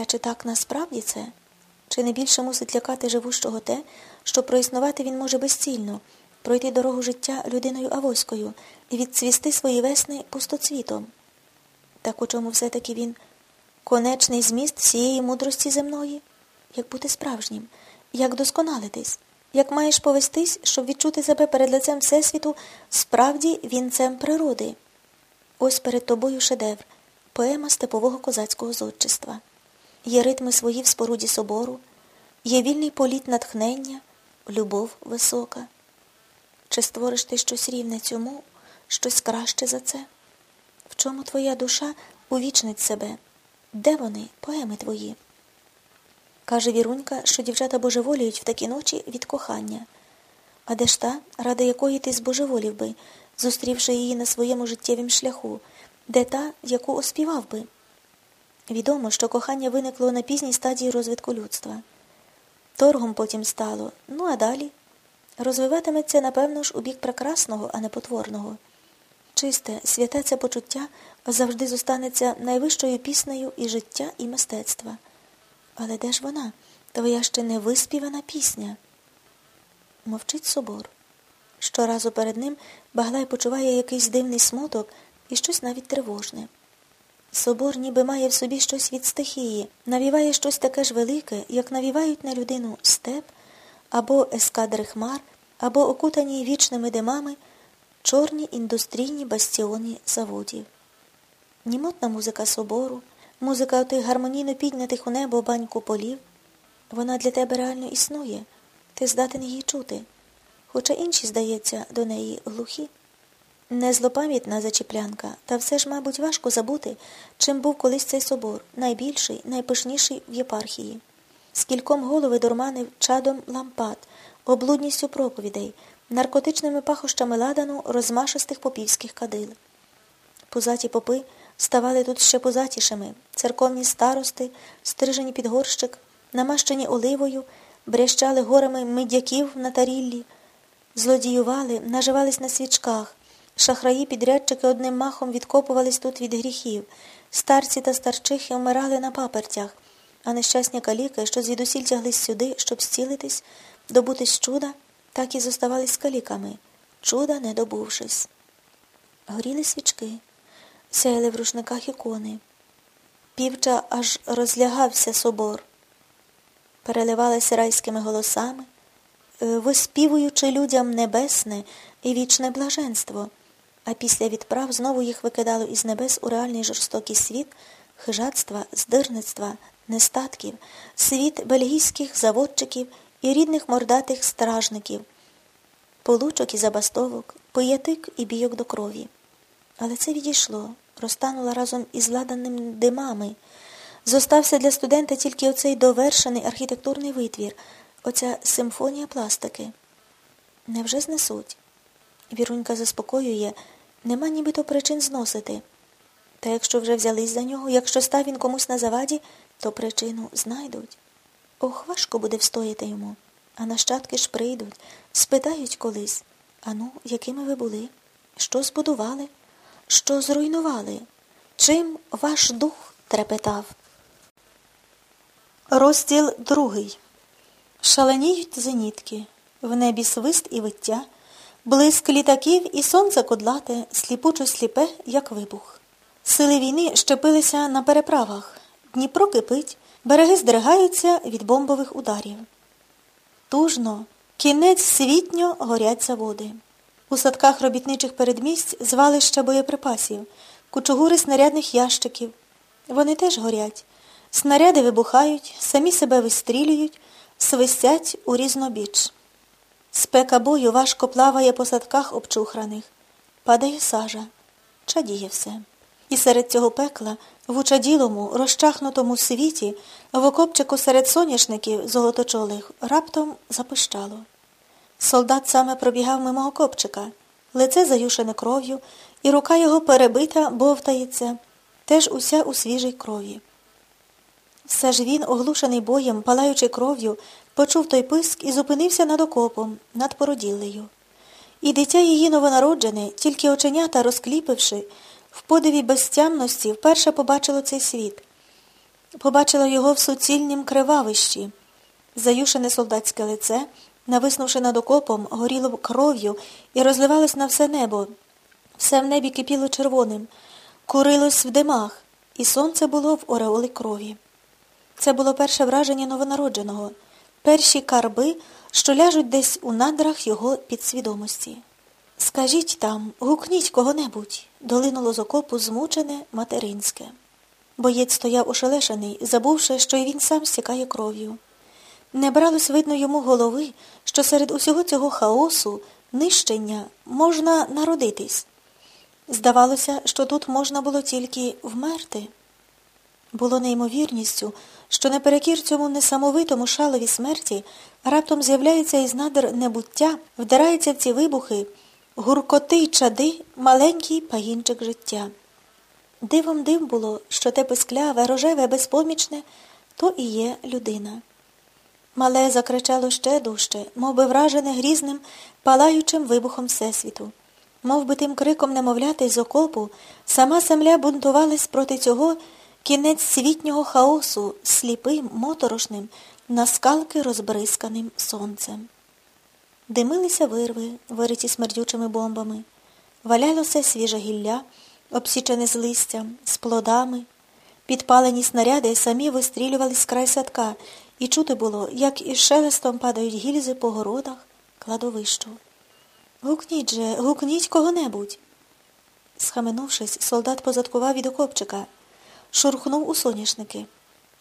Та чи так насправді це? Чи не більше мусить лякати живущого те, що проіснувати він може безцільно, пройти дорогу життя людиною авоською і відцвісти свої весни пустоцвітом? Так у чому все-таки він конечний зміст всієї мудрості земної? Як бути справжнім, як досконалитись, як маєш повестись, щоб відчути себе перед лицем Всесвіту справді вінцем природи? Ось перед тобою шедевр, поема степового козацького зодчества. Є ритми свої в споруді собору, є вільний політ натхнення, любов висока. Чи створиш ти щось рівне цьому, щось краще за це? В чому твоя душа увічнить себе? Де вони, поеми твої? Каже Вірунька, що дівчата божеволіють в такі ночі від кохання. А де ж та, ради якої ти збожеволів би, зустрівши її на своєму життєвім шляху, де та, яку оспівав би? Відомо, що кохання виникло на пізній стадії розвитку людства. Торгом потім стало, ну а далі розвиватиметься, напевно ж, у бік прекрасного, а не потворного. Чисте, святе це почуття завжди зостанеться найвищою піснею і життя, і мистецтва. Але де ж вона, твоя ще не виспівана пісня? Мовчить собор. Щоразу перед ним Баглай почуває якийсь дивний смуток і щось навіть тривожне. Собор ніби має в собі щось від стихії, навіває щось таке ж велике, як навівають на людину степ або ескадри хмар, або окутані вічними димами чорні індустрійні бастіони заводів. Німотна музика собору, музика отих гармонійно піднятих у небо бань куполів, вона для тебе реально існує, ти здатен її чути, хоча інші, здається, до неї глухі. Не злопам'ятна зачіплянка, та все ж, мабуть, важко забути, чим був колись цей собор, найбільший, найпишніший в єпархії. Скільком голови дурманив чадом лампад, облудністю проповідей, наркотичними пахощами ладану розмашистих попівських кадил. Пузаті попи ставали тут ще позатішими, церковні старости, стрижені під горщик, намащені оливою, брящали горами медяків на таріллі, злодіювали, наживались на свічках. Шахраї підрядчики одним махом відкопувались тут від гріхів, старці та старчихи вмирали на папертях, а нещасні каліки, що звідусіль тяглись сюди, щоб зцілитись, добутись чуда, так і зоставались каліками, чуда не добувшись. Горіли свічки, сяяли в рушниках ікони. Півча аж розлягався собор, переливалися райськими голосами, виспівуючи людям небесне і вічне блаженство а після відправ знову їх викидало із небес у реальний жорстокий світ хижацтва, здирництва, нестатків, світ бельгійських заводчиків і рідних мордатих стражників, получок і забастовок, поєтик і бійок до крові. Але це відійшло, розтануло разом із ладаними димами. Зостався для студента тільки оцей довершений архітектурний витвір, оця симфонія пластики. Невже знесуть? Вірунька заспокоює, нема нібито причин зносити. Та якщо вже взялись за нього, якщо став він комусь на заваді, то причину знайдуть. Ох, важко буде встояти йому. А нащадки ж прийдуть, спитають колись ану, якими ви були? Що збудували? Що зруйнували? Чим ваш дух трепетав? Розділ другий. Шаленіють зенітки, в небі свист і виття. Блиск літаків і сонце кудлате, сліпучо сліпе, як вибух. Сили війни щепилися на переправах. Дніпро кипить, береги здригаються від бомбових ударів. Тужно, кінець світньо горять заводи. У садках робітничих передмість звалища боєприпасів, кучугури снарядних ящиків. Вони теж горять. Снаряди вибухають, самі себе вистрілюють, свистять у різнобіч. Спека бою важко плаває по садках обчухраних. Падає сажа, чадіє все. І серед цього пекла, в учаділому, розчахнутому світі, в окопчику серед соняшників золоточолих раптом запищало. Солдат саме пробігав мимо окопчика, лице заюшене кров'ю, і рука його перебита, бовтається, теж уся у свіжій крові. Все ж він, оглушений боєм, палаючи кров'ю, почув той писк і зупинився над окопом, над породіллею. І дитя її новонароджене, тільки оченята розкліпивши, в подиві безтямності вперше побачило цей світ. побачила його в суцільнім кривавищі. Заюшене солдатське лице, нависнувши над окопом, горіло кров'ю і розливалось на все небо. Все в небі кипіло червоним, курилось в димах, і сонце було в ореолі крові. Це було перше враження новонародженого, перші карби, що ляжуть десь у надрах його підсвідомості. Скажіть там, гукніть кого-небудь, долинуло з окопу змучене материнське. Боєць стояв ошелешений, забувши, що й він сам стікає кров'ю. Не бралось видно йому голови, що серед усього цього хаосу, нищення можна народитись. Здавалося, що тут можна було тільки вмерти. Було неймовірністю, що наперекір цьому несамовитому шалові смерті раптом з'являється із надр небуття, вдирається в ці вибухи, гуркоти й чади маленький пагінчик життя. Дивом див було, що те пискляве, рожеве, безпомічне то і є людина. Мале закричало ще дужче, мов би вражене грізним, палаючим вибухом Всесвіту. Мов би тим криком немовляти з окопу, сама земля бунтувалась проти цього кінець світнього хаосу, сліпим, моторошним, на скалки розбризканим сонцем. Димилися вирви, вириті смердючими бомбами, валялося свіже гілля, обсічене з листям, з плодами. Підпалені снаряди самі вистрілювали з край садка, і чути було, як із шелестом падають гільзи по городах, кладовищу. Гукніть же, гукніть кого-небудь. Схаменувшись, солдат позадкував від окопчика, шурхнув у соняшники.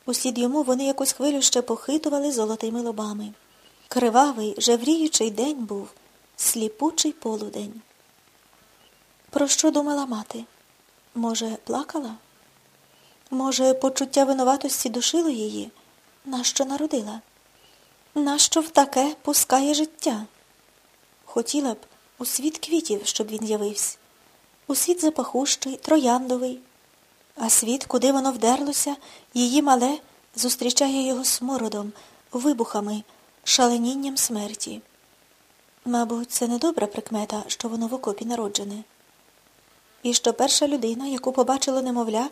Услід йому вони якусь хвилю ще похитували золотими лобами. Кривавий, жевріючий день був, сліпучий полудень. Про що думала мати? Може, плакала? Може, почуття винуватості душило її? Нащо народила? Нащо в таке пускає життя? Хотіла б у світ квітів, щоб він явився, у світ запахущий, трояндовий, а світ, куди воно вдерлося, її мале зустрічає його смородом, вибухами, шаленінням смерті. Мабуть, це не добра прикмета, що воно в окопі народжене. І що перша людина, яку побачило немовля,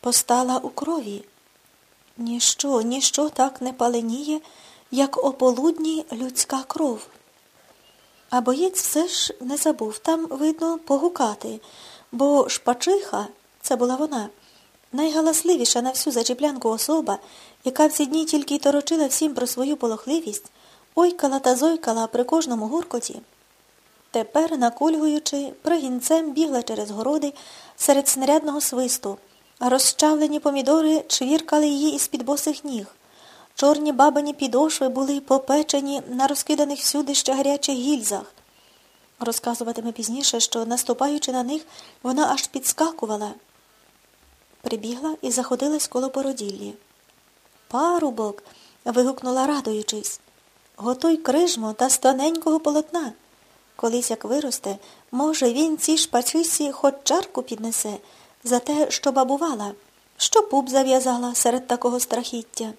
постала у крові. Ніщо, ніщо так не паленіє, як ополудні людська кров. А боєць все ж не забув там, видно, погукати, бо шпачиха, це була вона, найгаласливіша на всю зачіплянку особа, яка в ці дні тільки й торочила всім про свою полохливість, ойкала та зойкала при кожному гуркоті. Тепер, накульгуючи, пригінцем бігла через городи серед снарядного свисту, розчавлені помідори чвіркали її із під босих ніг. Чорні бабині підошви були попечені на розкиданих всюди ще гарячих гільзах. Розказуватиме пізніше, що, наступаючи на них, вона аж підскакувала. Прибігла і заходилась коло породіллі. Парубок. вигукнула, радуючись. Готуй крижмо та з полотна. Колись як виросте, може, він цій шпачисі хоч чарку піднесе за те, що бабувала, що пуп зав'язала серед такого страхіття.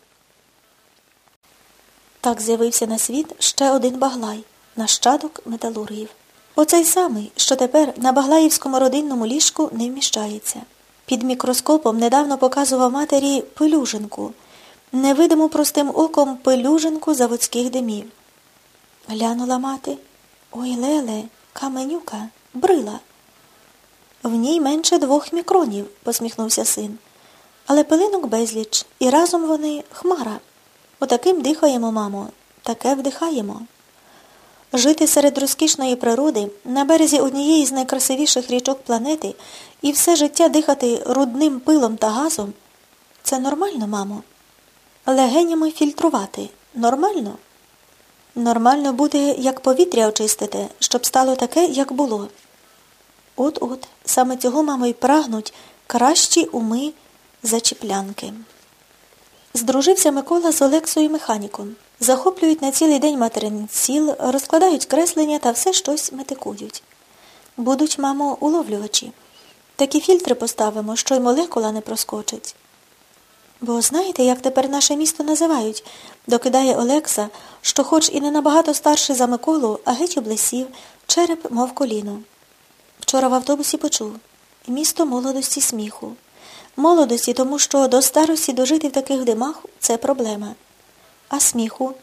Так з'явився на світ ще один баглай, нащадок металургів. Оцей самий, що тепер на баглаївському родинному ліжку не вміщається. Під мікроскопом недавно показував матері пилюжинку, невидиму простим оком пилюжинку заводських димів. Глянула мати. Ой, Леле, каменюка, брила. В ній менше двох мікронів, посміхнувся син. Але пилинок безліч, і разом вони хмара. Отаким дихаємо, мамо, таке вдихаємо. Жити серед розкішної природи на березі однієї з найкрасивіших річок планети і все життя дихати рудним пилом та газом це нормально, мамо. Легенями фільтрувати нормально? Нормально буде, як повітря очистити, щоб стало таке, як було. От-от, саме цього, мамо, й прагнуть кращі уми зачіплянки. Здружився Микола з Олексою механіком. Захоплюють на цілий день материн сіл, розкладають креслення та все щось метикують. Будуть, мамо, уловлювачі. Такі фільтри поставимо, що й молекула не проскочить. Бо знаєте, як тепер наше місто називають? Докидає Олекса, що хоч і не набагато старший за Миколу, а геть облесів, череп, мов коліно. Вчора в автобусі почув місто молодості сміху. Молодості, тому що до старості дожити в таких димах це проблема. А сміху?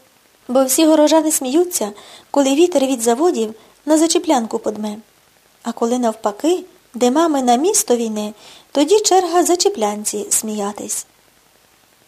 Бо всі горожани сміються, коли вітер від заводів на зачіплянку подме. А коли навпаки, де мами на місто війни, тоді черга зачіплянці сміятись.